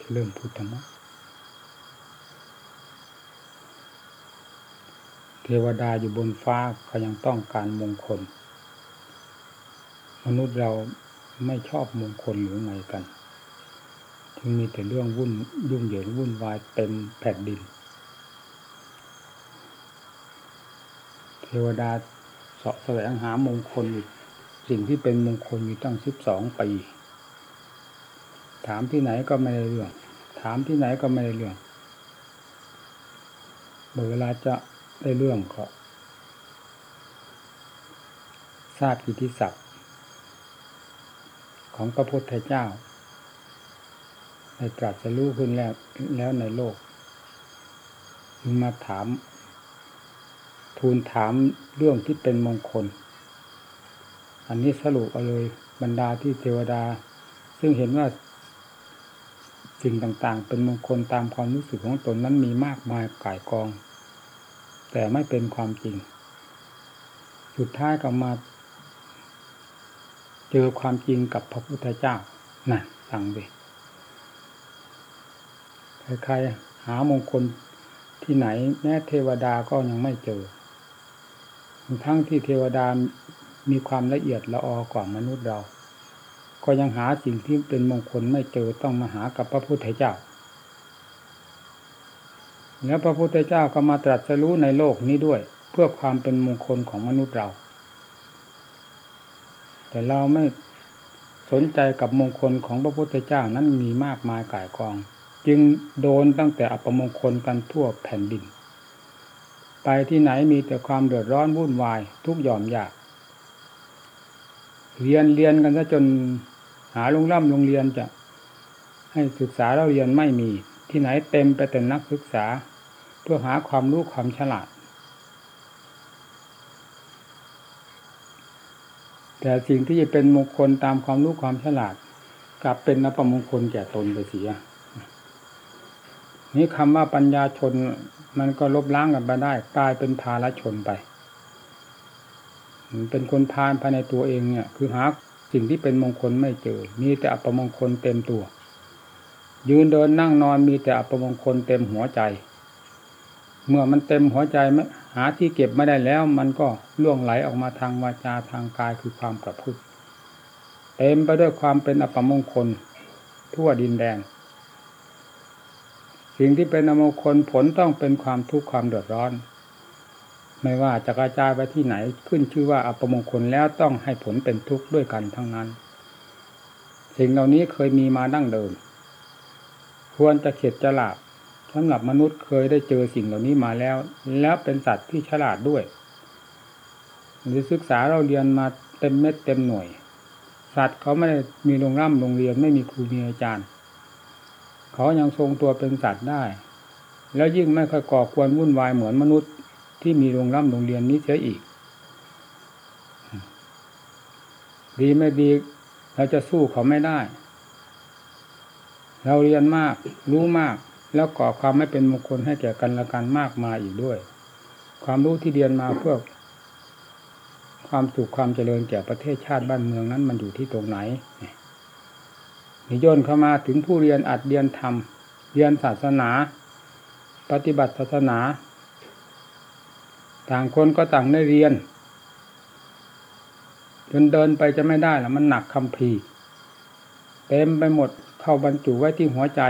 จะเริ่มพูดธรรมะเทวดาอยู่บนฟ้าเขายังต้องการมงคล มนุษย์เราไม่ชอบมงคลหรือไงกันจึงมีแต่เรื่องวุ่นยุ่งเหยิงวุ่นวายเต็มแผ่นดิน เทวดาเสาะแสวงหามงคลสิ่งที่เป็นมงคลอยู่ตั้งสิบสองปี ถามที่ไหนก็ไม่ได้เรื่อง ถามที่ไหนก็ไม่ได้เรื่องเวลาจะได้เรื่องก็ทราบกิติศัพท์ของพระพุทธเจ้าในตรัสรู้ขึ้นแล้วแล้วในโลกมาถาม ทูลถามเรื่องที่เป็นมงคล อันนี้สรุปเอาเลยบรรดาที่เทวดา ซึ่งเห็นว่า สิ่งต่างๆ เป็นมงคลตามความรู้สึกของตนนั้นมีมากมายก่ายกอง แต่ไม่เป็นความจริง สุดท้ายก็มา เจอความจริงกับพระพุทธเจ้านั่นสั่งดิใครๆหามงคลที่ไหนแม้เทวดาก็ยังไม่เจอ ทั้งที่เทวดามีความละเอียดละออกว่ามนุษย์เรา ก็ยังหาสิ่งที่เป็นมงคลไม่เจอต้องมาหากับพระพุทธเจ้า แล้วพระพุทธเจ้าก็มาตรัสรู้ในโลกนี้ด้วย เพื่อความเป็นมงคลของมนุษย์เรา แต่เราไม่สนใจกับมงคลของพระพุทธเจ้านั้นมีมากมายก่ายกอง จึงโดนตั้งแต่อัปมงคลกันทั่วแผ่นดิน ไปที่ไหนมีแต่ความเดือดร้อนวุ่นวายทุกหย่อมยากเรียนเรียนกันซะจน หาโรงร่ำโรงเรียนจะให้ศึกษาเราเรียนไม่มี ที่ไหนเต็มไปแต่นักศึกษา เพื่อหาความรู้ความฉลาด แต่สิ่งที่จะเป็นมงคลตามความรู้ความฉลาด กลับเป็นนปมงคลแก่ตนไปเสียนี่คำว่าปัญญาชนมันก็ลบล้างกันไปได้กลายเป็นภาลชนไป เป็นคนพานภายในตัวเองเนี่ย คือหา สิ่งที่เป็นมงคลไม่เจอ มีแต่อัปมงคลเต็มตัว ยืนเดินนั่งนอนมีแต่อัปมงคลเต็มหัวใจ เมื่อมันเต็มหัวใจหาที่เก็บไม่ได้แล้ว มันก็ล่วงไหลออกมาทางวาจาทางกายคือความประพฤติเต็มไปด้วยความเป็นอัปมงคล ทั่วดินแดน สิ่งที่เป็นอมงคลผลต้องเป็นความทุกข์ความเดือดร้อน ไม่ว่าจะกระจายไปที่ไหนขึ้นชื่อว่าอัปมงคลแล้วต้องให้ผลเป็นทุกข์ด้วยกันทั้งนั้น สิ่งเหล่านี้เคยมีมาดั้งเดิม ควรจะเข็ดจะหลาบสำหรับมนุษย์เคยได้เจอสิ่งเหล่านี้มาแล้ว แล้วเป็นสัตว์ที่ฉลาดด้วย หรือศึกษาเราเรียนมาเต็มเม็ดเต็มหน่วย สัตว์เขาไม่ได้มีโรงร่ำโรงเรียนไม่มีครูมีอาจารย์ เขายังทรงตัวเป็นสัตว์ได้ แล้วยิ่งไม่ค่อยก่อควรวุ่นวายเหมือนมนุษย์ ที่มีโรงร่ำโรงเรียนนี้เสียอีก ดีไม่ดีเราจะสู้เขาไม่ได้ เราเรียนมากรู้มาก แล้วก่อความไม่เป็นมงคลให้แก่กันและกันมากมายอีกด้วย ความรู้ที่เรียนมาเพื่อ ความสุขความเจริญแก่ประเทศชาติบ้านเมืองนั้น มันอยู่ที่ตรงไหนนิยนเข้ามาถึงผู้เรียนอัดเรียนธรรมเรียนศาสนา ปฏิบัติศาสนา ต่างคนก็ต่างได้เรียนจนเดินไปจะไม่ได้ล้วมันหนักคำพีเต็มไปหมดเข้าบรรจุไว้ที่หัวใจ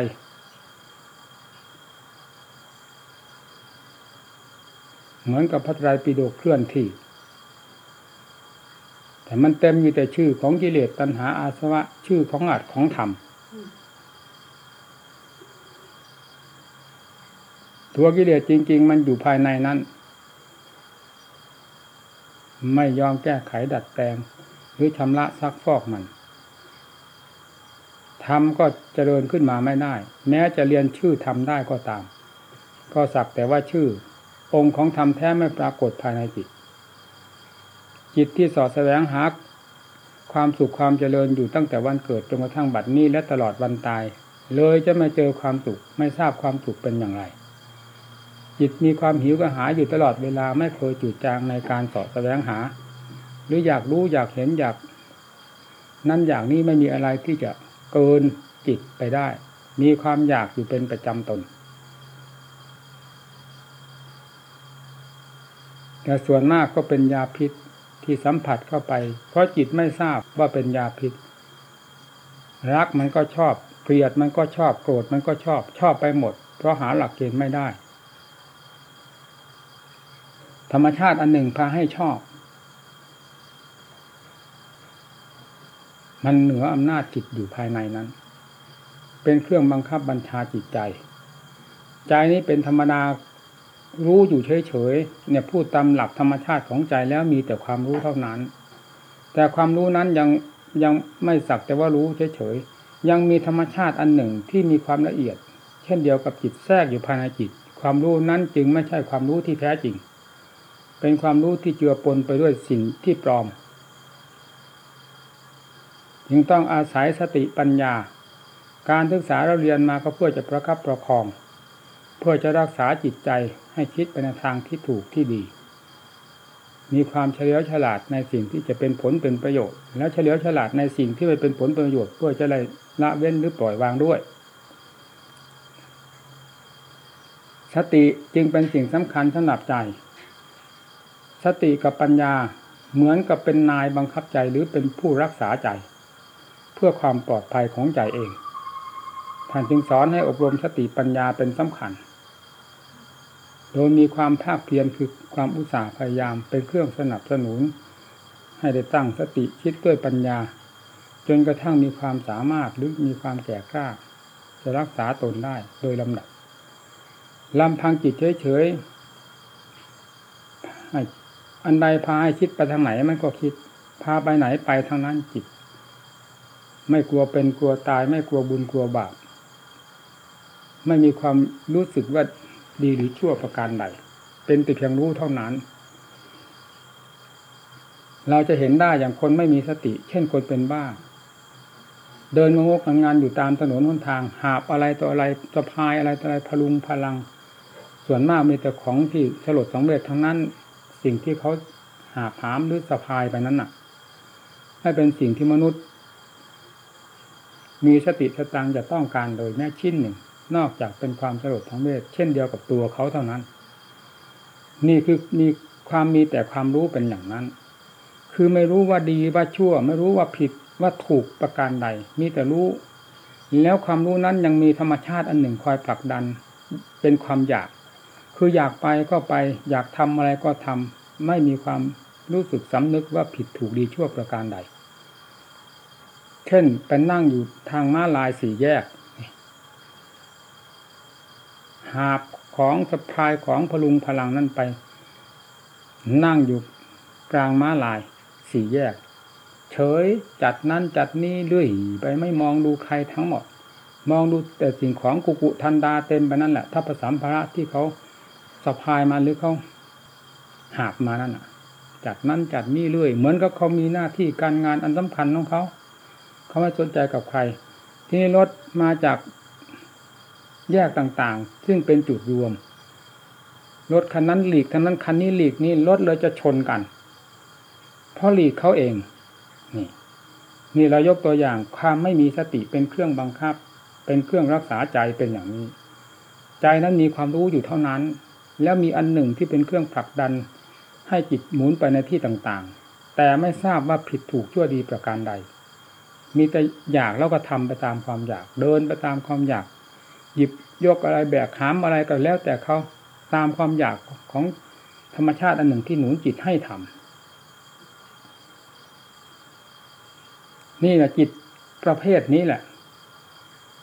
เหมือนกับพระไตรปิฎกเคลื่อนที่ แต่มันเต็มอยู่แต่ชื่อของกิเลสตัณหาอาสวะ ชื่อของอัดของธรรมตัวกิเลสจริง ๆ มันอยู่ภายในนั้น ไม่ยอมแก้ไขดัดแปลง หรือชำระซักฟอกมันทำก็เจริญขึ้นมาไม่ได้ แม้จะเรียนชื่อทำได้ก็ตาม ก็สักแต่ว่าชื่อ องค์ของธรรมแท้ไม่ปรากฏภายในจิต จิตที่สอดแสวงหาความสุขความเจริญอยู่ตั้งแต่วันเกิดจนกระทั่งบัดนี้และตลอดวันตาย เลยจะไม่เจอความสุขไม่ทราบความสุขเป็นอย่างไร จิตมีความหิวกระหายอยู่ตลอดเวลาไม่เคยจุดจางในการสอดแสวงหา หรืออยากรู้อยากเห็นอยากนั่นอย่างนี้ไม่มีอะไรที่จะเกินจิตไปได้ มีความอยากอยู่เป็นประจำตน แต่ส่วนมากก็เป็นยาพิษที่สัมผัสเข้าไป เพราะจิตไม่ทราบว่าเป็นยาพิษ รักมันก็ชอบเกลียดมันก็ชอบโกรธมันก็ชอบชอบไปหมด เพราะหาหลักเกณฑ์ไม่ได้ ธรรมชาติอันหนึ่งพาให้ชอบ มันเหนืออำนาจจิตอยู่ภายในนั้น เป็นเครื่องบังคับบัญชาจิตใจ ใจนี้เป็นธรรมดารู้อยู่เฉยๆเนี่ยพูดตามหลักธรรมชาติของใจแล้วมีแต่ความรู้เท่านั้น แต่ความรู้นั้นยังยังไม่สักแต่ว่ารู้เฉยๆยังมีธรรมชาติอันหนึ่งที่มีความละเอียด เช่นเดียวกับจิตแทรกอยู่ภายในจิต ความรู้นั้นจึงไม่ใช่ความรู้ที่แท้จริง เป็นความรู้ที่เจือปนไปด้วยสิ่งที่ปลอม จึงต้องอาศัยสติปัญญา การศึกษาเราเรียนมาก็เพื่อจะประคับประคอง เพื่อจะรักษาจิตใจให้คิดไปในทางที่ถูกที่ดี มีความเฉลียวฉลาดในสิ่งที่จะเป็นผลเป็นประโยชน์ แล้วเฉลียวฉลาดในสิ่งที่ไม่เป็นผลเป็นประโยชน์เพื่อจะได้ละเว้นหรือปล่อยวางด้วยสติจึงเป็นสิ่งสำคัญสำหรับใจ สติกับปัญญาเหมือนกับเป็นนายบังคับใจหรือเป็นผู้รักษาใจ เพื่อความปลอดภัยของใจเองท่านจึงสอนให้อบรมสติปัญญาเป็นสำคัญ โดยมีความภาคเพียรคือความอุตสาห์พยายามเป็นเครื่องสนับสนุน ให้ได้ตั้งสติคิดด้วยปัญญา จนกระทั่งมีความสามารถหรือมีความแก่กล้า จะรักษาตนได้โดยลำดับลำพังจิตเฉยๆ อันใดพาให้คิดไปทางไหนมันก็คิด พาไปไหนไปทางนั้นจิต ไม่กลัวเป็นกลัวตาย ไม่กลัวบุญกลัวบาปไม่มีความรู้สึกว่าดีหรือชั่วประการใด เป็นแต่เพียงรู้เท่านั้น เราจะเห็นได้อย่างคนไม่มีสติ เช่นคนเป็นบ้า เดินมางกงานอยู่ตามถนนหนทาง หาบอะไรต่ออะไรสะพายอะไรต่ออะไรพลุงพลัง ส่วนมากมีแต่ของที่สลดสองเร็จทั้งนั้น สิ่งที่เขาหาผามหรือสะพายไปนั้นน่ะ ให้เป็นสิ่งที่มนุษย์ มีสติสตังจะต้องการโดยแม้ชิ้นหนึ่ง นอกจากเป็นความสลดทั้งเวทเช่นเดียวกับตัวเขาเท่านั้น นี่คือมีความมีแต่ความรู้เป็นอย่างนั้น คือไม่รู้ว่าดีว่าชั่ว ไม่รู้ว่าผิดว่าถูกประการใด มีแต่รู้ แล้วความรู้นั้นยังมีธรรมชาติอันหนึ่งคอยผลักดัน เป็นความอยาก คืออยากไปก็ไป อยากทำอะไรก็ทำไม่มีความรู้สึกสำนึกว่าผิดถูกดีชั่วประการใด เช่นไปนั่งอยู่ทางม้าลายสี่แยก หาบของสะพายของพลุงพลังนั่นไป นั่งอยู่กลางม้าลายสี่แยก เฉยจัดนั้นจัดนี้เรื่อยไปไม่มองดูใครทั้งหมดมองดูแต่สิ่งของกุกุทันดาเต็มไปนั่นแหละถ้าประสามภาระที่เขา สะพายมาหรือเขาหาบมานั่นอะ จัดนั้นจัดนี้เรื่อย เหมือนกับเขามีหน้าที่การงานอันสำคัญของเขาเขาไม่สนใจกับใคร ที่นี่รถมาจากแยกต่างๆ ซึ่งเป็นจุดรวมรถคันนั้นหลีกคันนั้นคันนี้หลีกนี่รถเลยจะชนกัน เพราะหลีกเขาเอง นี่ นี่เรายกตัวอย่างความไม่มีสติเป็นเครื่องบังคับ เป็นเครื่องรักษาใจเป็นอย่างนี้ ใจนั้นมีความรู้อยู่เท่านั้น แล้วมีอันหนึ่งที่เป็นเครื่องผลักดัน ให้จิตหมุนไปในที่ต่างๆ แต่ไม่ทราบว่าผิดถูกชั่วดีประการใด มีแต่อยากแล้วก็ทำไปตามความอยาก เดินไปตามความอยาก หยิบยกอะไรแบกหามอะไรก็แล้ว แต่เขาตามความอยากของธรรมชาติอันหนึ่งที่หนุนจิตให้ทำนี่แหละจิตประเภทนี้แหละ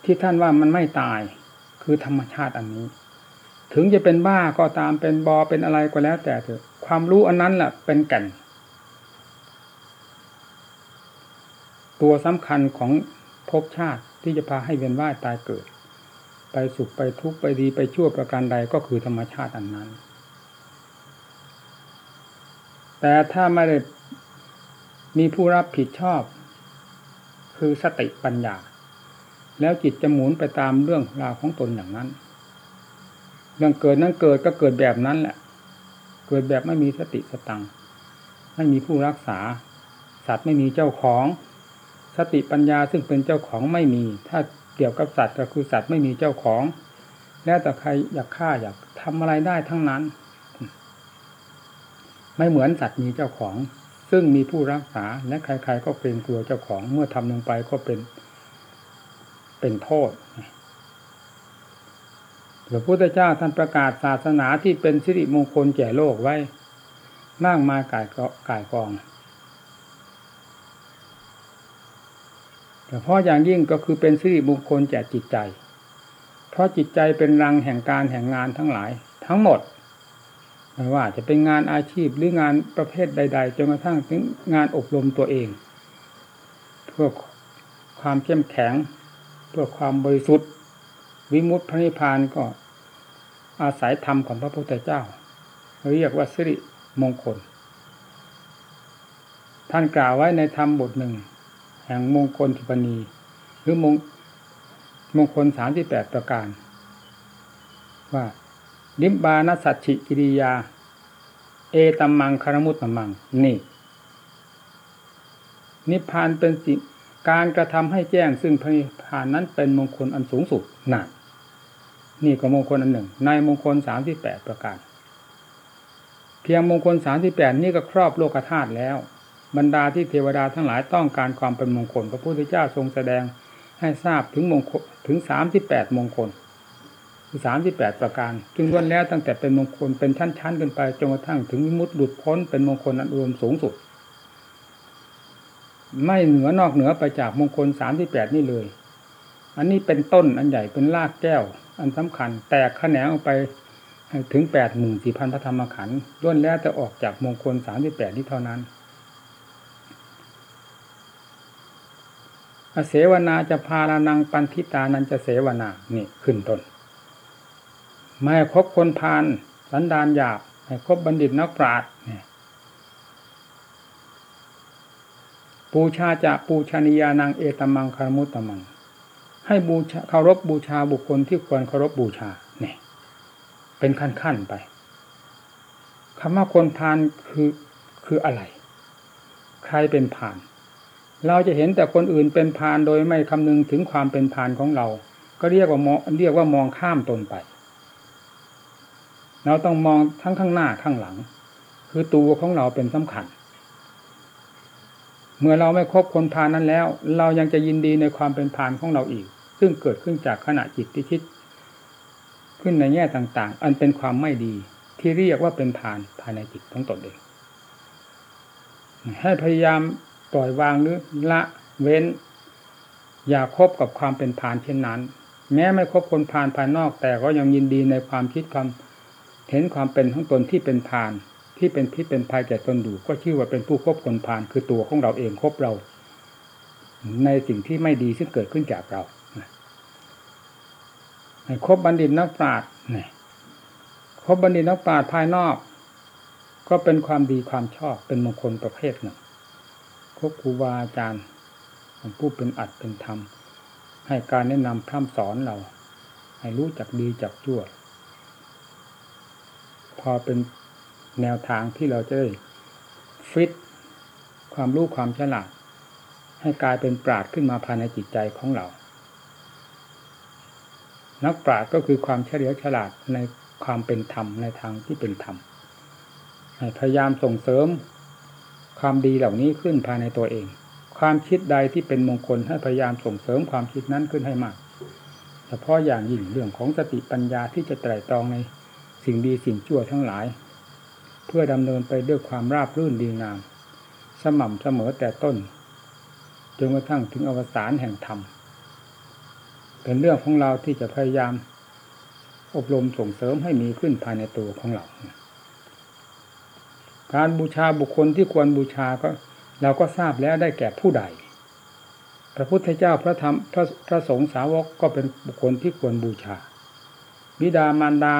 ที่ท่านว่ามันไม่ตายคือธรรมชาติอันนี้ ถึงจะเป็นบ้าก็ตามเป็นบอเป็นอะไรก็แล้ว แต่เถอะ ความรู้อันนั้นแหละเป็นแก่น ตัวสำคัญของภพชาติที่จะพาให้เวียนว่ายตายเกิด ไปสุขไปทุกข์ไปดีไปชั่วประการใดก็คือธรรมชาติอันนั้น แต่ถ้าไม่ได้มีผู้รับผิดชอบ คือสติปัญญา แล้วจิตจะหมุนไปตามเรื่องราวของตนอย่างนั้น เรื่องเกิดนั้นเกิดก็เกิดแบบนั้นแหละ เกิดแบบไม่มีสติสตังไม่มีผู้รักษา สัตว์ไม่มีเจ้าของ สติปัญญาซึ่งเป็นเจ้าของไม่มี ถ้าเกี่ยวกับสัตว์ก็คือสัตว์ไม่มีเจ้าของ แล้วแต่ใครอยากฆ่าอยากทำอะไรได้ทั้งนั้น ไม่เหมือนสัตว์มีเจ้าของ ซึ่งมีผู้รักษาและใคร ๆ ก็เกรงกลัวเจ้าของเมื่อทำลงไปก็เป็น เป็นโทษ พระพุทธเจ้าท่านประกาศศาสนาที่เป็นสิริมงคลแก่โลกไว้ มากมายกายกายกองแต่เพราะอย่างยิ่งก็คือเป็นสิริมงคลแก่จิตใจ เพราะจิตใจเป็นรังแห่งการแห่งงานทั้งหลาย ทั้งหมดไม่ว่าจะเป็นงานอาชีพหรืองานประเภทใด ๆจนกระทั่งถึงงานอบรมตัวเอง เพื่อความเข้มแข็ง เพื่อความบริสุทธิ์ วิมุตติพระนิพพานก็อาศัยธรรมของพระพุทธเจ้า เรียกว่าสิริมงคล ท่านกล่าวไว้ในธรรมบทหนึ่ง แห่งมงคลทิปณี หรือมงมงคลสามที่แปดประการ ว่าลิมบานสัจฉิกิริยา เอตัมมังคารมุตตมัง นี่ นิพพานเป็นสิ่งการกระทำให้แจ้งซึ่งพระนิพพานนั้นเป็นมงคลอันสูงสุดหนั่น นี่ก็มงคลอันหนึ่ง ในมงคลสามที่แปดประการ เพียงมงคลสามที่แปดนี่ก็ครอบโลกธาตุแล้ว บรรดาที่เทวดาทั้งหลายต้องการความเป็นมงคล พระพุทธเจ้าทรงแสดงให้ทราบถึงมงคลถึงสามที่แปดมงคลคือสามที่แปดประการจึงล้วนแล้วตั้งแต่เป็นมงคลเป็นชั้นๆขึ้นไปจนกระทั่งถึงมุดหลุดพ้นเป็นมงคลอันรวมสูงสุด ไม่เหนือนอกเหนือไปจากมงคลสามที่แปดนี่เลย อันนี้เป็นต้นอันใหญ่เป็นรากแก้ว อันสำคัญ แตกแขนงออกไปถึงแปดหมื่นสี่พันพระธรรมขันธ์ล้วนแล้วจะออกจากมงคลสามที่แปดนี้เท่านั้น อเสวนาจะพาลานังปันทิตานันจะเสวนา นี่ขึ้นต้น ไม่คบคนพาลสันดานหยาบให้คบบัณฑิตนักปราชญ์ปูชาจะปูชนียานังเอตมังคารมุตตมัง ให้บูชาเคารพบูชาบุคคลที่ควรเคารพบูชาเนี่ย เป็นขั้นขั้นไปคำว่าคนพานคือคืออะไร ใครเป็นพาน เราจะเห็นแต่คนอื่นเป็นพานโดยไม่คำนึงถึงความเป็นพานของเรา ก็เรียกว่ามองเรียกว่ามองข้ามตนไป เราต้องมองทั้งข้างหน้าข้างหลัง คือตัวของเราเป็นสำคัญ เมื่อเราไม่คบคนพานนั้นแล้ว เรายังจะยินดีในความเป็นพานของเราอีก ซึ่งเกิดขึ้นจากขณะจิตที่คิด ขึ้นในแง่ต่างๆ อันเป็นความไม่ดีที่เรียกว่าเป็นฐานภายในจิตของตนเอง ให้พยายามปล่อยวางหรือละเว้น อย่าคบกับความเป็นผานเช่นนั้น แม้ไม่คบคนผานภายนอก แต่ก็ยังยินดีในความคิดความเห็นความเป็นของตนที่เป็นผาน ที่เป็นพิษเป็นภัยแก่ตนดูก็ชื่อว่าเป็นผู้คบคนผานคือตัวของเราเองคบเรา ในสิ่งที่ไม่ดีซึ่งเกิดขึ้นจากเราคบบัณฑิตนักปราชญ์นี่คบบัณฑิตนักปราชญ์ภายนอก ก็เป็นความดีความชอบเป็นมงคลประเภทหนึ่งคบครูบาอาจารย์ผู้เป็นอัดเป็นธรรม ให้การแนะนำพร่ำสอนเรา ให้รู้จักดีจักชั่ว พอเป็น แนวทางที่เราจะได้ฟิตความรู้ความฉลาด ให้กลายเป็นปราดขึ้นมาภายในจิตใจของเรา นักปราชญ์ก็คือความเฉลียวฉลาดในความเป็นธรรมในทางที่เป็นธรรมพยายามส่งเสริมความดีเหล่านี้ขึ้นภายในตัวเอง ความคิดใดที่เป็นมงคลให้พยายามส่งเสริมความคิดนั้นขึ้นให้มาก เฉพาะอย่างยิ่งเรื่องของสติปัญญาที่จะไตร่ตรองในสิ่งดีสิ่งชั่วทั้งหลาย เพื่อดำเนินไปด้วยความราบรื่นดีงาม สม่ำเสมอแต่ต้นจนกระทั่งถึงอวสานแห่งธรรม เป็นเรื่องของเราที่จะพยายาม อบรมส่งเสริมให้มีขึ้นภายในตัวของเรา การบูชาบุคคลที่ควรบูชาก็ เราก็ทราบแล้วได้แก่ผู้ใด พระพุทธเจ้าพระธรรมพระพระสงฆ์สาวกก็เป็นบุคคลที่ควรบูชา บิดามารดา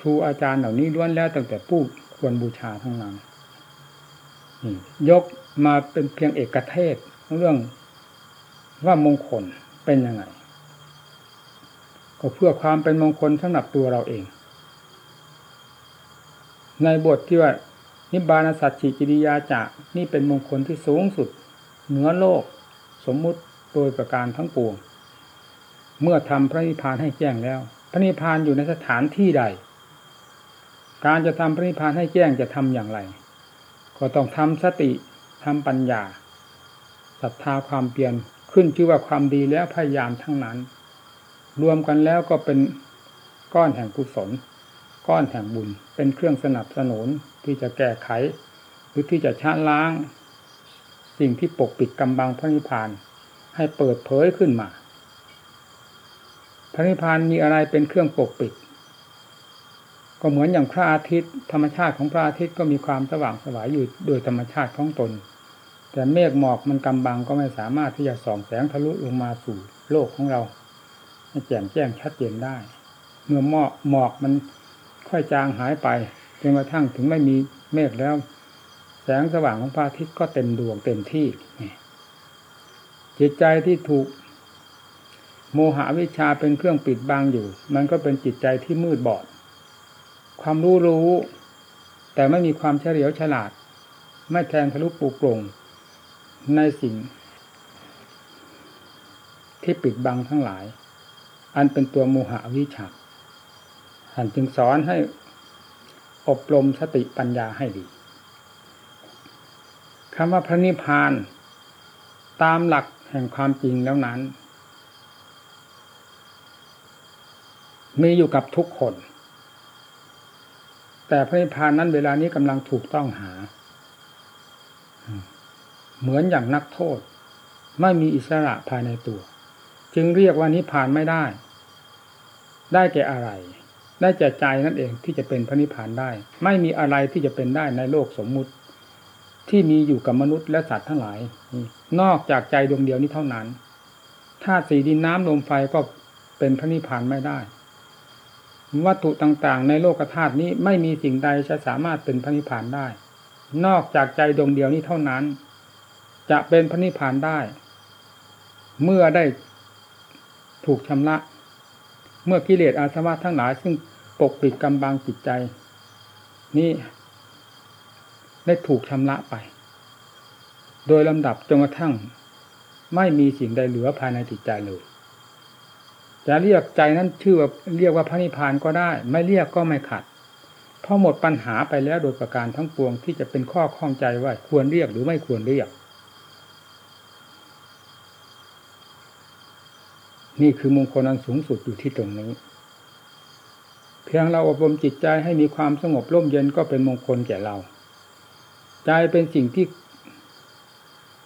ครูอาจารย์เหล่านี้ล้วนแล้วตั้งแต่ผู้ควรบูชาทั้งนั้นยกมาเป็นเพียงเอกเทศเรื่องว่ามงคลเป็นยังไง ก็เพื่อความเป็นมงคลสำหรับตัวเราเอง ในบทที่ว่านิบานสัจจิกิริยาจะนี่เป็นมงคลที่สูงสุด เหนือโลก สมมุติโดยประการทั้งปวง เมื่อทำพระนิพพานให้แจ้งแล้ว พระนิพพานอยู่ในสถานที่ใด การจะทำพระนิพพานให้แจ้งจะทำอย่างไร ก็ต้องทำสติทำปัญญาศรัทธาความเปลี่ยนขึ้นชื่อว่าความดีแล้วพยายามทั้งนั้น รวมกันแล้วก็เป็นก้อนแห่งกุศล ก้อนแห่งบุญ เป็นเครื่องสนับสนุนที่จะแก้ไข หรือที่จะชะล้าง สิ่งที่ปกปิดกำบังพระนิพพานให้เปิดเผยขึ้นมา พระนิพพานมีอะไรเป็นเครื่องปกปิด ก็เหมือนอย่างพระอาทิตย์ ธรรมชาติของพระอาทิตย์ก็มีความสว่างสวายอยู่โดยธรรมชาติของตน แต่เมฆหมอกมันกำบังก็ไม่สามารถที่จะส่องแสงทะลุลงมาสู่โลกของเราให้แจ่มแจ้งชัดเจนได้ เมื่อหมอกหมอกมันค่อยจางหายไปจนกระทั่งถึงไม่มีเมฆแล้ว แสงสว่างของพระอาทิตย์ก็เต็มดวงเต็มที่จิตใจที่ถูกโมหะวิชาเป็นเครื่องปิดบังอยู่ มันก็เป็นจิตใจที่มืดบอด ความรู้รู้ แต่ไม่มีความเฉลียวฉลาด ไม่แทงทะลุปลุกปลงในสิ่ง ที่ปิดบังทั้งหลาย อันเป็นตัวโมหะวิชาท่านจึงสอนให้อบรมสติปัญญาให้ดีคำว่าพระนิพพาน ตามหลักแห่งความจริงแล้วนั้น มีอยู่กับทุกคน แต่พระนิพพานนั้นเวลานี้กำลังถูกต้องหา เหมือนอย่างนักโทษ ไม่มีอิสระภายในตัว จึงเรียกว่านิพพานไม่ได้ ได้แก่อะไร ได้แก่ใจนั่นเองที่จะเป็นพระนิพพานได้ ไม่มีอะไรที่จะเป็นได้ในโลกสมมุติ ที่มีอยู่กับมนุษย์และสัตว์ทั้งหลาย นอกจากใจดวงเดียวนี้เท่านั้นธาตุสี่ดินน้ำลมไฟก็เป็นพระนิพพานไม่ได้ วัตถุต่างๆ ในโลกธาตุนี้ไม่มีสิ่งใดจะสามารถเป็นพระนิพพานได้ นอกจากใจดวงเดียวนี้เท่านั้น จะเป็นพระนิพพานได้ เมื่อได้ถูกชำระ เมื่อกิเลสอาสวะทั้งหลายซึ่งปกปิดกำบังจิตใจ นี่ได้ถูกชำระไป โดยลำดับจนกระทั่ง ไม่มีสิ่งใดเหลือภายในจิตใจเลย จะเรียกใจนั้นชื่อว่าเรียกว่าพระนิพพานก็ได้ ไม่เรียกก็ไม่ขัดเพราะหมดปัญหาไปแล้วโดยประการทั้งปวงที่จะเป็นข้อข้องใจว่าควรเรียกหรือไม่ควรเรียก นี่คือมงคลอันสูงสุดอยู่ที่ตรงนี้ เพียงเราอบรมจิตใจให้มีความสงบร่มเย็นก็เป็นมงคลแก่เรา ใจเป็นสิ่งที่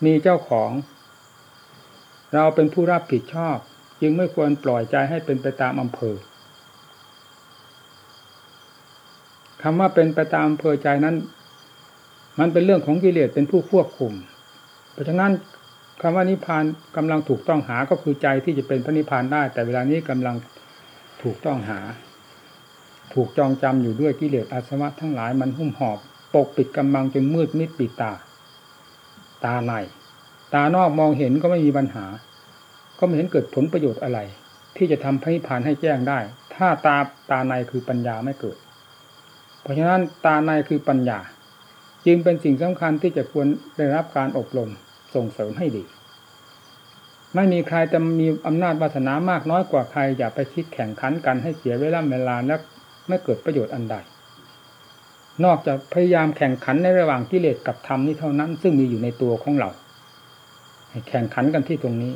มีเจ้าของ เราเป็นผู้รับผิดชอบ จึงไม่ควรปล่อยใจให้เป็นไปตามอำเภอคำว่าเป็นไปตามอำเภอใจนั้น มันเป็นเรื่องของกิเลสเป็นผู้ควบคุม เพราะฉะนั้นคำว่านิพพานกำลังถูกต้องหาก็คือใจที่จะเป็นพระนิพพานได้ แต่เวลานี้กำลังถูกต้องหา ถูกจองจำอยู่ด้วยกิเลสอาสวะทั้งหลายมันหุ้มหอบ ปกปิดกำบังจนมืดมิดปิดตา ตาในตานอกมองเห็นก็ไม่มีปัญหา ก็ไม่เห็นเกิดผลประโยชน์อะไร ที่จะทำพระนิพพานให้แจ้งได้ ถ้าตาตาในคือปัญญาไม่เกิด เพราะฉะนั้นตาในคือปัญญา จึงเป็นสิ่งสำคัญที่จะควรได้รับการอบรมส่งเสริมให้ดี ไม่มีใครจะมีอำนาจวาสนามากน้อยกว่าใครอย่าไปคิดแข่งขันกันให้เสียเวลาเวลาและไม่เกิดประโยชน์อันใดนอกจากพยายามแข่งขันในระหว่างกิเลสกับธรรมนี้เท่านั้น ซึ่งมีอยู่ในตัวของเราแข่งขันกันที่ตรงนี้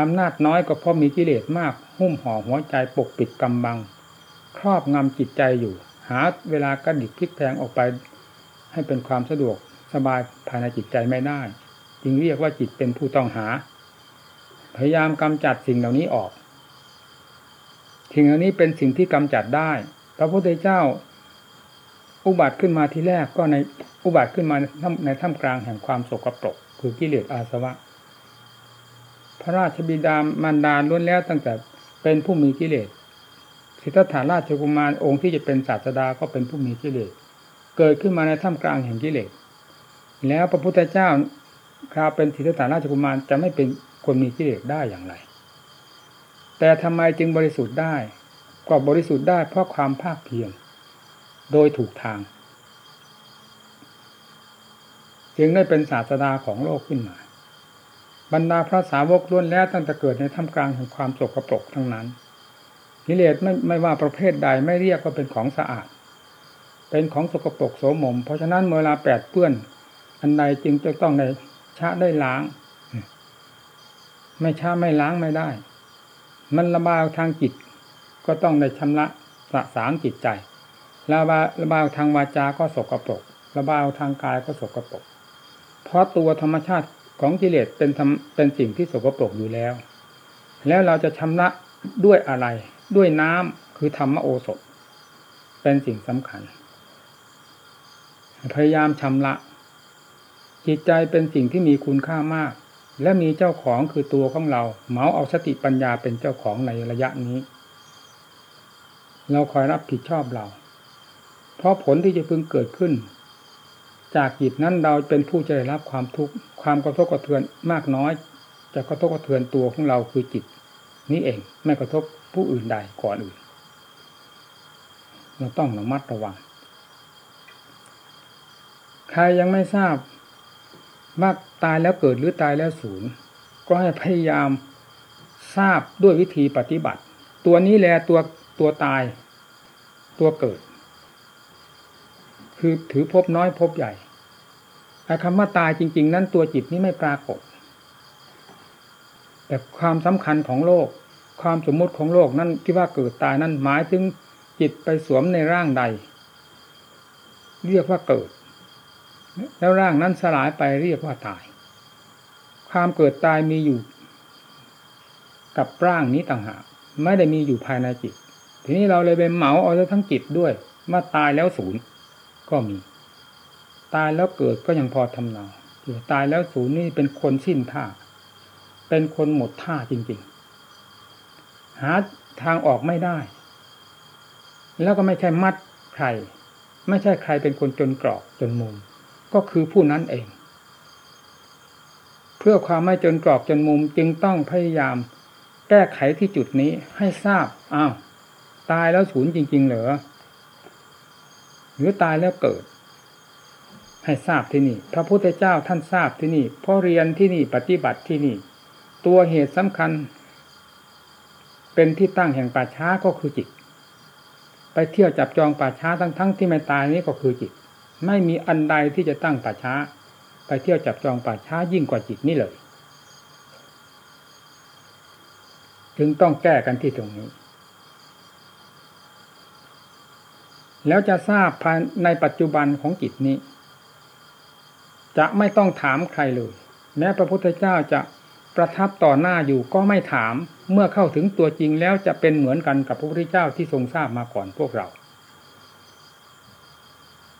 อำนาจน้อยก็เพราะมีกิเลสมาก หุ้มห่อหัวใจปกปิดกำบัง ครอบงำจิตใจอยู่ หาเวลากระดิกพลิกแพงออกไป ให้เป็นความสะดวกสบายภายในจิตใจไม่ได้ จึงเรียกว่าจิตเป็นผู้ต้องหา พยายามกำจัดสิ่งเหล่านี้ออก สิ่งเหล่านี้เป็นสิ่งที่กำจัดได้ พระพุทธเจ้า อุบัติขึ้นมาที่แรกก็ในอุบัติขึ้นมาในท่ามกลางแห่งความโศกปรกคือกิเลสอาสวะ ระราชบิดามารดาล้วนแล้วตั้งแต่เป็นผู้มีกิเลสสิทธัตถาราชกุมารองค์ที่จะเป็นศาสดาก็เป็นผู้มีกิเลสเกิดขึ้นมาในท่ามกลางแห่งกิเลสแล้วพระพุทธเจ้าคราวเป็นสิทธัตถาราชกุมารจะไม่เป็นคนมีกิเลสได้อย่างไร แต่ทำไมจึงบริสุทธิ์ได้ก็บริสุทธิ์ได้เพราะความภาคเพียรโดยถูกทาง จึงได้เป็นศาสดาของโลกขึ้นมา บรรดาพระสาวกล้วนแล้วตั้งแต่เกิดในท่ามกลางแห่งความโสกปรกทั้งนั้นกิเลสไม่ไม่ว่าประเภทใดไม่เรียกว่าเป็นของสะอาด เป็นของสกปรกโสมม เพราะฉะนั้นเวลาแปดเปื้อน อันใดจึงจะต้องในชะได้ล้าง ไม่ชะไม่ล้างไม่ได้ มันระบายทางจิตก็ต้องในชำระสะสางจิตใจระบายระบายทางวาจาก็สกปรกระบายทางกายก็สกปรกเพราะตัวธรรมชาติ ของกิเลสเป็นทำเป็นสิ่งที่สกปรกอยู่แล้ว แล้วเราจะชำระด้วยอะไรด้วยน้ำคือธรรมโอสถ เป็นสิ่งสำคัญ พยายามชำระ จิตใจเป็นสิ่งที่มีคุณค่ามาก และมีเจ้าของคือตัวของเราเมาเอาสติปัญญาเป็นเจ้าของในระยะนี้ เราคอยรับผิดชอบเรา เพราะผลที่จะพึงเกิดขึ้น จากจิตนั้นเราเป็นผู้จะได้รับความทุกข์ความกระทบกระเทือนมากน้อยจะกระทบกระเทือนตัวของเราคือจิต นี้เองไม่กระทบผู้อื่นใดก่อนอื่น เราต้องระมัดระวัง ใครยังไม่ทราบว่าตายแล้วเกิดหรือตายแล้วสูญก็ให้พยายามทราบด้วยวิธีปฏิบัติ ตัวนี้แหละตัวตัวตาย ตัวเกิด คือถือพบน้อยพบใหญ่ไอ้คำว่าตายจริง ๆ นั้นตัวจิตนี้ไม่ปรากฏ แต่ความสำคัญของโลก ความสมมุติของโลกนั้นที่ว่าเกิดตายนั้นหมายถึงจิตไปสวมในร่างใด เรียกว่าเกิด แล้วร่างนั้นสลายไปเรียกว่าตาย ความเกิดตายมีอยู่ กับร่างนี้ต่างหากไม่ได้มีอยู่ภายในจิต ทีนี้เราเลยไปเหมาเอาทั้งจิตด้วยว่าตายแล้วศูนย์ ก็มี ตายแล้วเกิดก็ยังพอทำเนาอยู่ตายแล้วศูนย์นี่เป็นคนสิ้นท่า เป็นคนหมดท่าจริง ๆ หาทางออกไม่ได้ แล้วก็ไม่ใช่มัดใคร ไม่ใช่ใครเป็นคนจนกรอกจนมุม ก็คือผู้นั้นเอง เพื่อความไม่จนกรอกจนมุมจึงต้องพยายามแก้ไขที่จุดนี้ให้ทราบ อ้าว ตายแล้วศูนย์จริง ๆ เหรอ หรือตายแล้วเกิด ให้ทราบที่นี่ พระพุทธเจ้าท่านทราบที่นี่พราะเรียนที่นี่ปฏิบัติที่นี่ ตัวเหตุสำคัญ เป็นที่ตั้งแห่งป่าช้าก็คือจิต ไปเที่ยวจับจองป่าช้าทั้งทั้งที่ไม่ตายนี้ก็คือจิต ไม่มีอันใดที่จะตั้งป่าช้า ไปเที่ยวจับจองป่าช้ายิ่งกว่าจิตนี่เลย จึงต้องแก้กันที่ตรงนี้ แล้วจะทราบภายในปัจจุบันของจิตนี้ จะไม่ต้องถามใครเลย แม้พระพุทธเจ้าจะประทับต่อหน้าอยู่ก็ไม่ถามเมื่อเข้าถึงตัวจริงแล้วจะเป็นเหมือนกันกับพระพุทธเจ้าที่ทรงทราบมาก่อนพวกเรา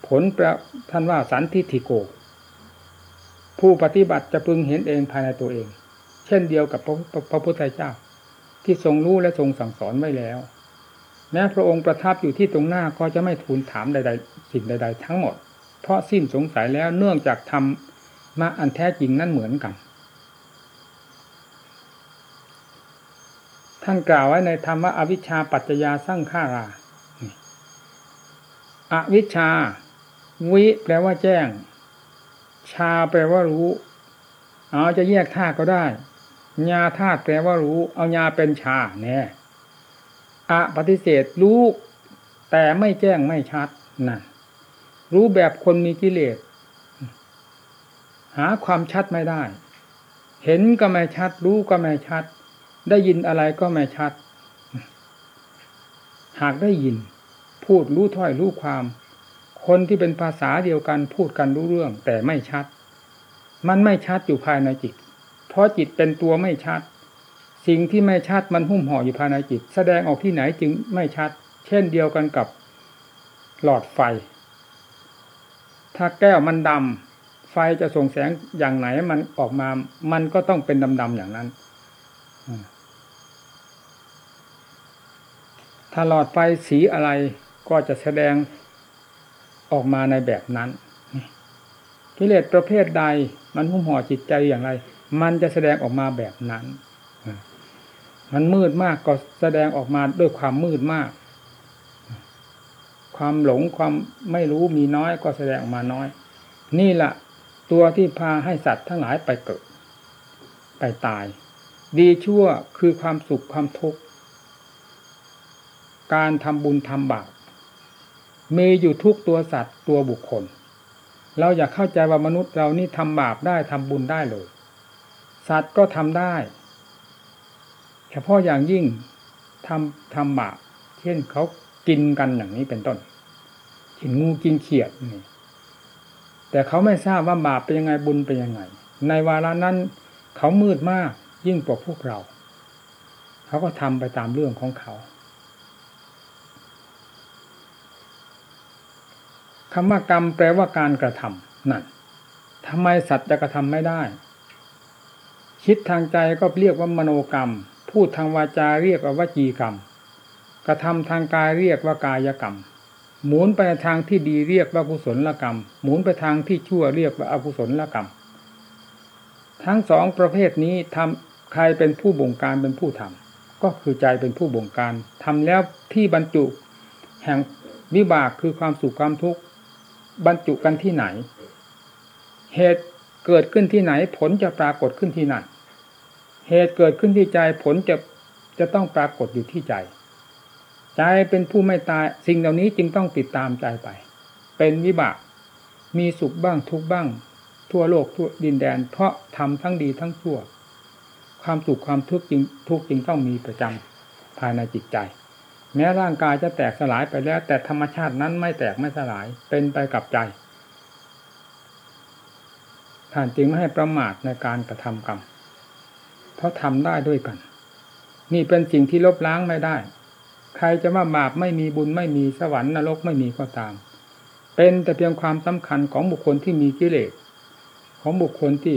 ผลประท่านว่าสันทิฐิโก ผู้ปฏิบัติจะพึงเห็นเองภายในตัวเอง เช่นเดียวกับพระพระพุทธเจ้า ที่ทรงรู้และทรงสั่งสอนไว้แล้ว แม้พระองค์ประทับอยู่ที่ตรงหน้าก็จะไม่ทูลถามใด ๆ สิ่งใด ๆ ทั้งหมด เพราะสิ้นสงสัยแล้วเนื่องจากทำมาอันแท้จริงนั่นเหมือนกัน ท่านกล่าวไว้ในธรรมว่าอวิชชาปัจจยาสร้างฆาราอวิชชา วิแปลว่าแจ้ง ชาแปลว่ารู้ เอาจะแยกธาตุก็ได้ญาธาตุแปลว่ารู้ เอาญาเป็นชาแน่ อะปฏิเสธรู้แต่ไม่แจ้งไม่ชัดนั่นรู้แบบคนมีกิเลส หาความชัดไม่ได้ เห็นก็ไม่ชัด รู้ก็ไม่ชัด ได้ยินอะไรก็ไม่ชัด หากได้ยิน พูดรู้ถ้อยรู้ความ คนที่เป็นภาษาเดียวกันพูดกันรู้เรื่อง แต่ไม่ชัด มันไม่ชัดอยู่ภายในจิต เพราะจิตเป็นตัวไม่ชัด สิ่งที่ไม่ชัดมันหุ้มห่ออยู่ภายในจิต แสดงออกที่ไหนจึงไม่ชัด เช่นเดียวกันกับหลอดไฟ ถ้าแก้วมันดำไฟจะส่งแสงอย่างไหนมันออกมา มันก็ต้องเป็นดำๆอย่างนั้นถ้าหลอดไฟสีอะไรก็จะแสดงออกมาในแบบนั้นกิเลสประเภทใดมันหุ้มห่อจิตใจอย่างไร มันจะแสดงออกมาแบบนั้น มันมืดมากก็แสดงออกมาด้วยความมืดมาก ความหลงความไม่รู้มีน้อยก็แสดงออกมาน้อย นี่แหละตัวที่พาให้สัตว์ทั้งหลายไปเกิด ไปตาย ดีชั่วคือความสุขความทุกข์ การทำบุญทำบาปมีอยู่ทุกตัวสัตว์ตัวบุคคล เราอยากเข้าใจว่ามนุษย์เรานี่ทำบาปได้ทำบุญได้เลย สัตว์ก็ทำได้ เฉพาะอย่างยิ่งทำทำบาปเช่นเขากินกันอย่างนี้เป็นต้นกินงูกินเขียดนี่แต่เขาไม่ทราบว่าบาปเป็นยังไงบุญเป็นยังไง ในวาระนั้นเขามืดมากยิ่งกว่าพวกเรา เขาก็ทำไปตามเรื่องของเขาคำว่ากรรมแปลว่าการกระทำนั่นทำไมสัตว์จะกระทำไม่ได้ คิดทางใจก็เรียกว่ามโนกรรม พูดทางวาจาเรียกว่าวจีกรรม กระทำทางกายเรียกว่ากายกรรม หมุนไปทางที่ดีเรียกว่ากุศลกรรม หมุนไปทางที่ชั่วเรียกว่าอกุศลกรรม ทั้งสองประเภทนี้ทำใครเป็นผู้บงการเป็นผู้ทำก็คือใจเป็นผู้บงการทำแล้วที่บรรจุ แห่งวิบากคือความสุขความทุกข์บรรจุกันที่ไหน เหตุเกิดขึ้นที่ไหนผลจะปรากฏขึ้นที่นั่น เหตุเกิดขึ้นที่ใจผลจะจะต้องปรากฏอยู่ที่ใจ ใจเป็นผู้ไม่ตายสิ่งเหล่านี้จึงต้องติดตามใจไป เป็นวิบาก มีสุขบ้างทุกบ้าง ทั่วโลกทั่วดินแดน เพราะทำทั้งดีทั้งชั่ว ความสุขความทุกข์จริงทุกจริงต้องมีประจำภายในจิตใจ แม้ร่างกายจะแตกสลายไปแล้ว แต่ธรรมชาตินั้นไม่แตกไม่สลายเป็นไปกับใจท่านจึงไม่ให้ประมาทในการกระทำกรรม เพราะทำได้ด้วยกัน นี่เป็นสิ่งที่ลบล้างไม่ได้ ใครจะว่าบาปไม่มีบุญไม่มีสวรรค์นรกไม่มีก็ตาม เป็นแต่เพียงความสำคัญของบุคคลที่มีกิเลสของบุคคลที่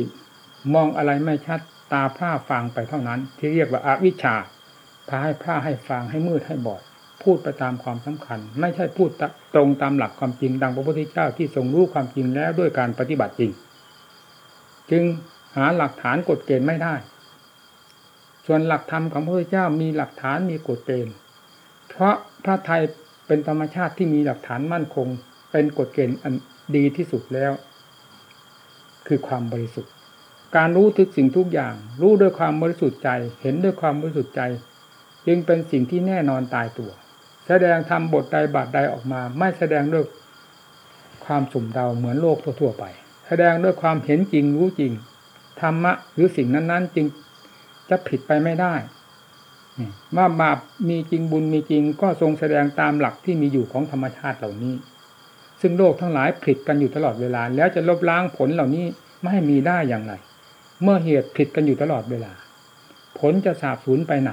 มองอะไรไม่ชัดตาผ้าฟางไปเท่านั้น ที่เรียกว่าอาวิชชาพาให้ผ้าให้ฟางให้มืดให้บอด พูดไปตามความสำคัญ ไม่ใช่พูดตรงตามหลักความจริงดังพระพุทธเจ้าที่ทรงรู้ความจริงแล้วด้วยการปฏิบัติจริง จึงหาหลักฐานกฎเกณฑ์ไม่ได้ ส่วนหลักธรรมของพระพุทธเจ้ามีหลักฐานมีกฎเกณฑ์เพราะพระไทยเป็นธรรมชาติที่มีหลักฐานมั่นคง เป็นกฎเกณฑ์อันดีที่สุดแล้ว คือความบริสุทธิ์ การรู้ทุกสิ่งทุกอย่าง รู้ด้วยความบริสุทธิ์ใจ เห็นด้วยความบริสุทธิ์ใจ จึงเป็นสิ่งที่แน่นอนตายตัว แสดงทำบทใดบาทใดออกมา ไม่แสดงด้วยความสุ่มเดาเหมือนโลกทั่วๆไป แสดงด้วยความเห็นจริงรู้จริงธรรมะหรือสิ่งนั้นๆ จึง จะผิดไปไม่ได้ว่าบาปมีจริงบุญมีจริงก็ทรงแสดงตามหลักที่มีอยู่ของธรรมชาติเหล่านี้ ซึ่งโลกทั้งหลายผิดกันอยู่ตลอดเวลา แล้วจะลบล้างผลเหล่านี้ไม่ให้มีได้อย่างไร เมื่อเหตุผิดกันอยู่ตลอดเวลา ผลจะสาบสูญไปไหน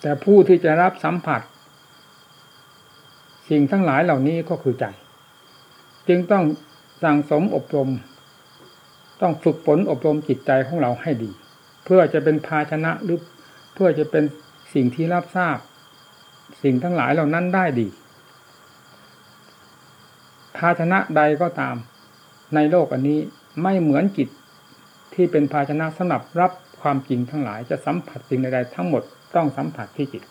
แต่ผู้ที่จะรับสัมผัส สิ่งทั้งหลายเหล่านี้ก็คือใจ จึงต้องสั่งสมอบรม ต้องฝึกฝนอบรมจิตใจของเราให้ดี เพื่อจะเป็นภาชนะหรือเพื่อจะเป็นสิ่งที่รับทราบ สิ่งทั้งหลายเหล่านั้นได้ดี ภาชนะใดก็ตาม ในโลกอันนี้ไม่เหมือนจิตที่เป็นภาชนะสำหรับรับความจริงทั้งหลายจะสัมผัสสิ่งใดๆทั้งหมดต้องสัมผัสที่จิต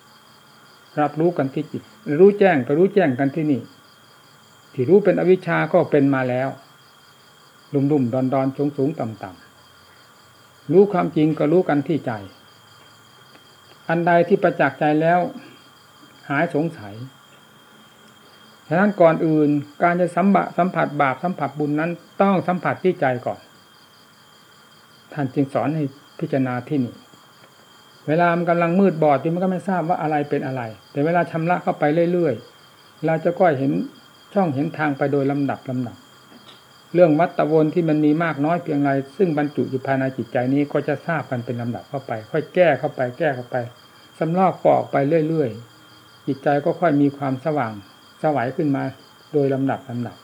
รับรู้กันที่จิต รู้แจ้งก็รู้แจ้งกันที่นี่ ที่รู้เป็นอวิชชาก็เป็นมาแล้วลุ่มลุ่มดอนดอนสูงสูงต่ำต่ำรู้ความจริงก็รู้กันที่ใจ อันใดที่ประจักษ์ใจแล้ว หายสงสัยฉะนั้นก่อนอื่นการจะสัมบะสัมผัสบาปสัมผัสบุญนั้น ต้องสัมผัสที่ใจก่อน ท่านจึงสอนให้พิจารณาที่นี่ เวลามันกำลังมืดบอดอยู่มันก็ไม่ทราบว่าอะไรเป็นอะไร แต่เวลาชำระเข้าไปเรื่อยๆเราจะก็เห็น ช่องเห็นทางไปโดยลำดับลำดับ เรื่องวัตวนที่มันมีมากน้อยเพียงไร ซึ่งบรรจุอยู่ภายในจิตใจนี้ก็จะทราบกันเป็นลำดับเข้าไป ค่อยแก้เข้าไปแก้เข้าไปสำลอกปอกไปเรื่อยๆจิตใจก็ค่อยมีความสว่างสวัยขึ้นมาโดยลำดับลำดับ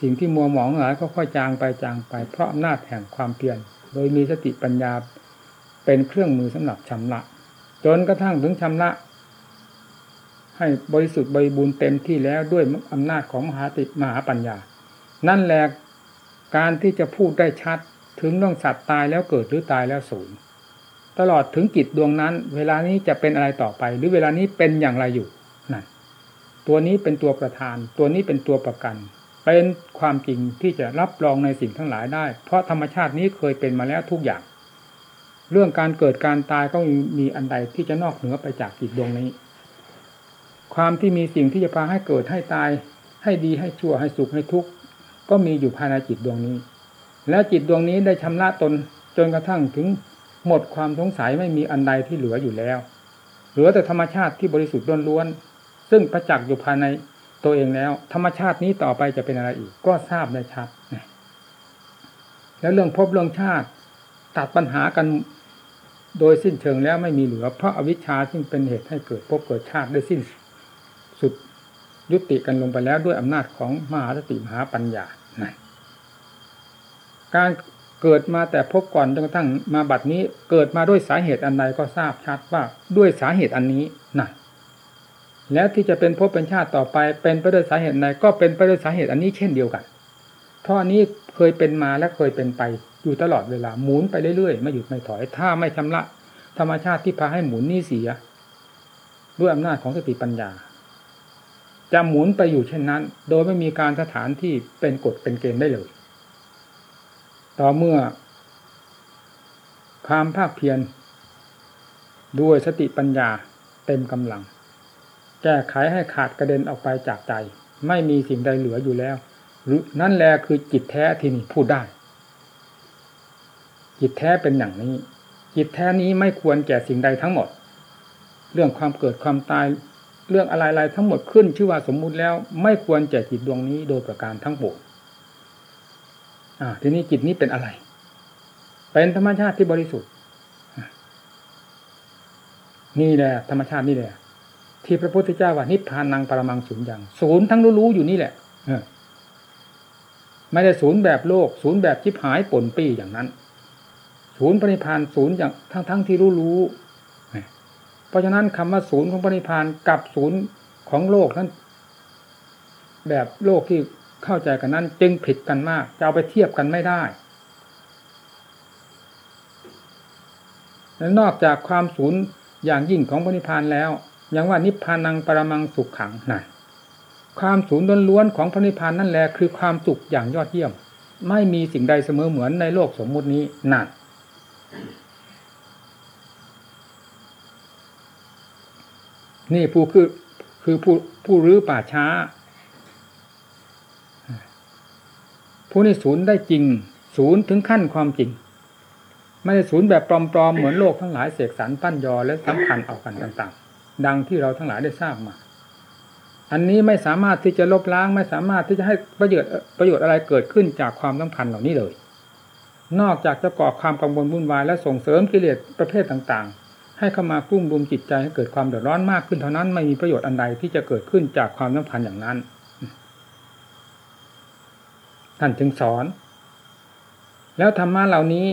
สิ่งที่มัวหมองหลายก็ค่อยจางไปจางไปเพราะอำนาจแห่งความเพียรโดยมีสติปัญญาเป็นเครื่องมือสำหรับชำระ จนกระทั่งถึงชำระ ให้บริสุทธิ์บริบูรณ์เต็มที่แล้วด้วยอำนาจของมหาติมหาปัญญา นั่นแหละการที่จะพูดได้ชัดถึงเรื่องสัตว์ตายแล้วเกิดหรือตายแล้วสูญตลอดถึงจิตดวงนั้น เวลานี้จะเป็นอะไรต่อไป หรือเวลานี้เป็นอย่างไรอยู่นั่นตัวนี้เป็นตัวประธาน ตัวนี้เป็นตัวประกัน เป็นความจริงที่จะรับรองในสิ่งทั้งหลายได้ เพราะธรรมชาตินี้เคยเป็นมาแล้วทุกอย่าง เรื่องการเกิดการตายก็มีอันใดที่จะนอกเหนือไปจากจิตดวงนี้ ความที่มีสิ่งที่จะพาให้เกิดให้ตาย ให้ดีให้ชั่วให้สุขให้ทุกข์ก็มีอยู่ภายในจิตดวงนี้ และจิตดวงนี้ได้ชำระตนจนกระทั่งถึงหมดความสงสัยไม่มีอันใดที่เหลืออยู่แล้ว เหลือแต่ธรรมชาติที่บริสุทธิ์ล้วนๆซึ่งประจักษ์อยู่ภายในตัวเองแล้ว ธรรมชาตินี้ต่อไปจะเป็นอะไรอีก ก็ทราบได้ชัดแล้วเรื่องพบเรื่องชาติตัดปัญหากันโดยสิ้นเชิงแล้วไม่มีเหลือ เพราะอวิชชาซึ่งเป็นเหตุให้เกิดพบเกิดชาติได้สิ้น ยุติกันลงไปแล้วด้วยอำนาจของมหาสติมหาปัญญานะการเกิดมาแต่พบก่อนจนกระทั่งมาบัดนี้เกิดมาด้วยสาเหตุอันใดก็ทราบชัดว่าด้วยสาเหตุอันนี้นะแล้วที่จะเป็นพบเป็นชาติต่อไป เป็นไปด้วยสาเหตุใดก็เป็นไปด้วยสาเหตุอันนี้เช่นเดียวกันเพราะอันนี้เคยเป็นมาและเคยเป็นไปอยู่ตลอดเวลาหมุนไปเรื่อยๆไม่หยุดไม่ถอย ถ้าไม่ชำระธรรมชาติที่พาให้หมุนนี่เสีย ด้วยอำนาจของสติปัญญา จะหมุนไปอยู่เช่นนั้น โดยไม่มีการสถานที่เป็นกฎเป็นเกณฑ์ได้เลย ต่อเมื่อ ความภาคเพียรด้วยสติปัญญาเต็มกำลัง แก้ไขให้ขาดกระเด็นออกไปจากใจ ไม่มีสิ่งใดเหลืออยู่แล้ว นั่นแหละคือจิตแท้ที่นี่พูดได้ จิตแท้เป็นอย่างนี้ จิตแท้นี้ไม่ควรแก่สิ่งใดทั้งหมด เรื่องความเกิดความตาย เรื่องอะไรๆทั้งหมดขึ้นชื่อว่าสมมุติแล้ว ไม่ควรแก่จิตดวงนี้โดยประการทั้งปวงอ่า ทีนี้จิตนี้เป็นอะไร เป็นธรรมชาติที่บริสุทธิ์ นี่แหละธรรมชาตินี่แหละที่พระพุทธเจ้าว่านิพพานังปรมังศูนย์อย่างศูนย์ทั้งรู้ๆอยู่นี่แหละไม่ได้ศูนย์แบบโลก ศูนย์แบบชิบหายป่นปี้อย่างนั้น ศูนย์ปณิพานศูนย์อย่างทั้งทั้งที่รู้รู้ เพราะฉะนั้นคำว่าศูนย์ของปณิพานกับศูนย์ของโลกนั้นแบบโลกที่เข้าใจกันนั้น จึงผิดกันมากจะเอาไปเทียบกันไม่ได้และนอกจากความศูนย์อย่างยิ่งของปณิพานแล้ว ยังว่านิพพานังปรมังสุขขังนั่นความศูนย์ล้วนๆของพระนิพพานนั่นแหละคือความสุขอย่างยอดเยี่ยม ไม่มีสิ่งใดเสมอเหมือนในโลกสมมุตินี้นั่น นี่ผู้คือคือผู้ผู้รื้อป่าช้า ผู้นี้ศูนย์ได้จริง ศูนย์ถึงขั้นความจริง ไม่ได้ศูนย์แบบปลอมๆ เหมือนโลกทั้งหลายเสกสรรปั้นยอและสำคัญเอากันต่าง ๆ ดังที่เราทั้งหลายได้ทราบมา อันนี้ไม่สามารถที่จะลบล้างไม่สามารถที่จะให้ประโยชน์ประโยชน์อะไรเกิดขึ้นจากความสำคัญเหล่านี้เลยนอกจากจะก่อความกังวลวุ่นวายและส่งเสริมกิเลสประเภทต่างๆ ให้เข้ามากุ้มรุมจิตใจให้เกิดความเดือดร้อนมากขึ้นเท่านั้นไม่มีประโยชน์อันใดที่จะเกิดขึ้นจากความสำคัญอย่างนั้นท่านจึงสอน แล้วธรรมะเหล่านี้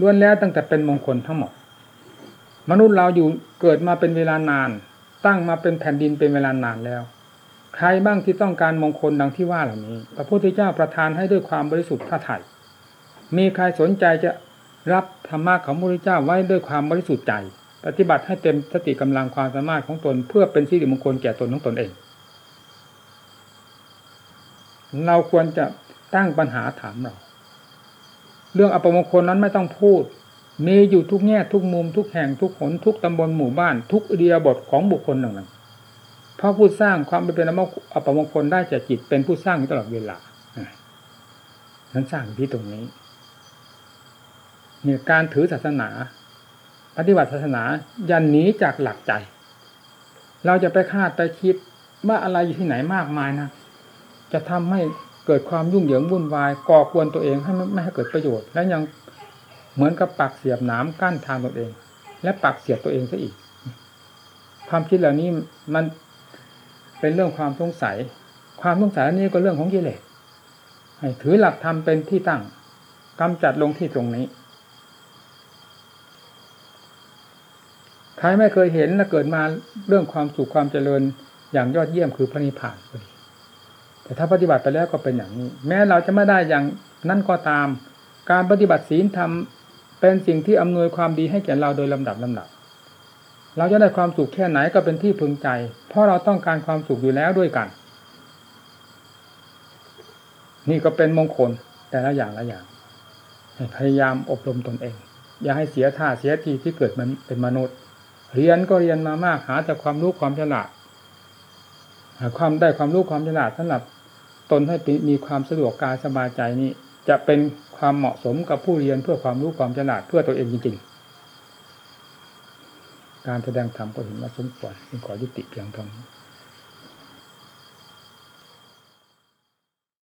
ล้วนแล้วตั้งแต่เป็นมงคลทั้งหมด มนุษย์เราอยู่เกิดมาเป็นเวลานาน ตั้งมาเป็นแผ่นดินเป็นเวลานานแล้ว ใครบ้างที่ต้องการมงคลดังที่ว่าเหล่านี้ พระพุทธเจ้าประทานให้ด้วยความบริสุทธิ์ท่าไถ่มีใครสนใจจะ รับธรรมะของพระพุทธเจ้าไว้ด้วยความบริสุทธิ์ใจ ปฏิบัติให้เต็มสติกำลังความสามารถของตน เพื่อเป็นสิริมงคลแก่ตนของตนเอง เราควรจะตั้งปัญหาถามเรา เรื่องอัปมงคลนั้นไม่ต้องพูด มีอยู่ทุกแง่ทุกมุมทุกแห่งทุกหนทุกตำบลหมู่บ้าน ทุกเดียบทของบุคคลหนึ่งเพราะผู้สร้างความเป็นอัปมงคลได้จากจิตเป็นผู้สร้างตลอดเวลานั้นสร้างที่ตรงนี้ เนี่ยการถือศาสนา ปฏิบัติศาสนายันหนีจากหลักใจ เราจะไปคาดไปคิดว่าอะไรอยู่ที่ไหนมากมายนะจะทำให้เกิดความยุ่งเหยิงวุ่นวายก่อควรตัวเองให้ไม่ให้เกิดประโยชน์ และยังเหมือนกับปักเสียบหนามกั้นทางตัวเอง และปักเสียบตัวเองซะอีก ความคิดเหล่านี้มันเป็นเรื่องความสงสัย ความสงสัยนี้ก็เรื่องของกิเลสให้ถือหลักธรรมเป็นที่ตั้งกำจัดลงที่ตรงนี้ ใครไม่เคยเห็นและเกิดมาเรื่องความสุขความเจริญอย่างยอดเยี่ยมคือพระนิพพานแต่ถ้าปฏิบัติไปแล้วก็เป็นอย่างนี้ แม้เราจะไม่ได้อย่างนั้นก็ตาม การปฏิบัติศีลธรรมเป็นสิ่งที่อำนวยความดีให้แก่เราโดยลำดับลำดับ เราจะได้ความสุขแค่ไหนก็เป็นที่พึงใจ เพราะเราต้องการความสุขอยู่แล้วด้วยกัน นี่ก็เป็นมงคลแต่ละอย่างละอย่างพยายามอบรมตนเอง อย่าให้เสียท่าเสียทีที่เกิดมันเป็นมนุษย์ เรียนก็เรียนมามากหาแต่ความรู้ความฉลาดหาความได้ความรู้ความฉลาดสำหรับตนให้มีความสะดวกกายสบายใจนี่จะเป็นความเหมาะสมกับผู้เรียนเพื่อความรู้ความฉลาดเพื่อตัวเองจริง ๆ การแสดงธรรมก็เห็นว่าสมควรขอยุติเพียงเท่านี้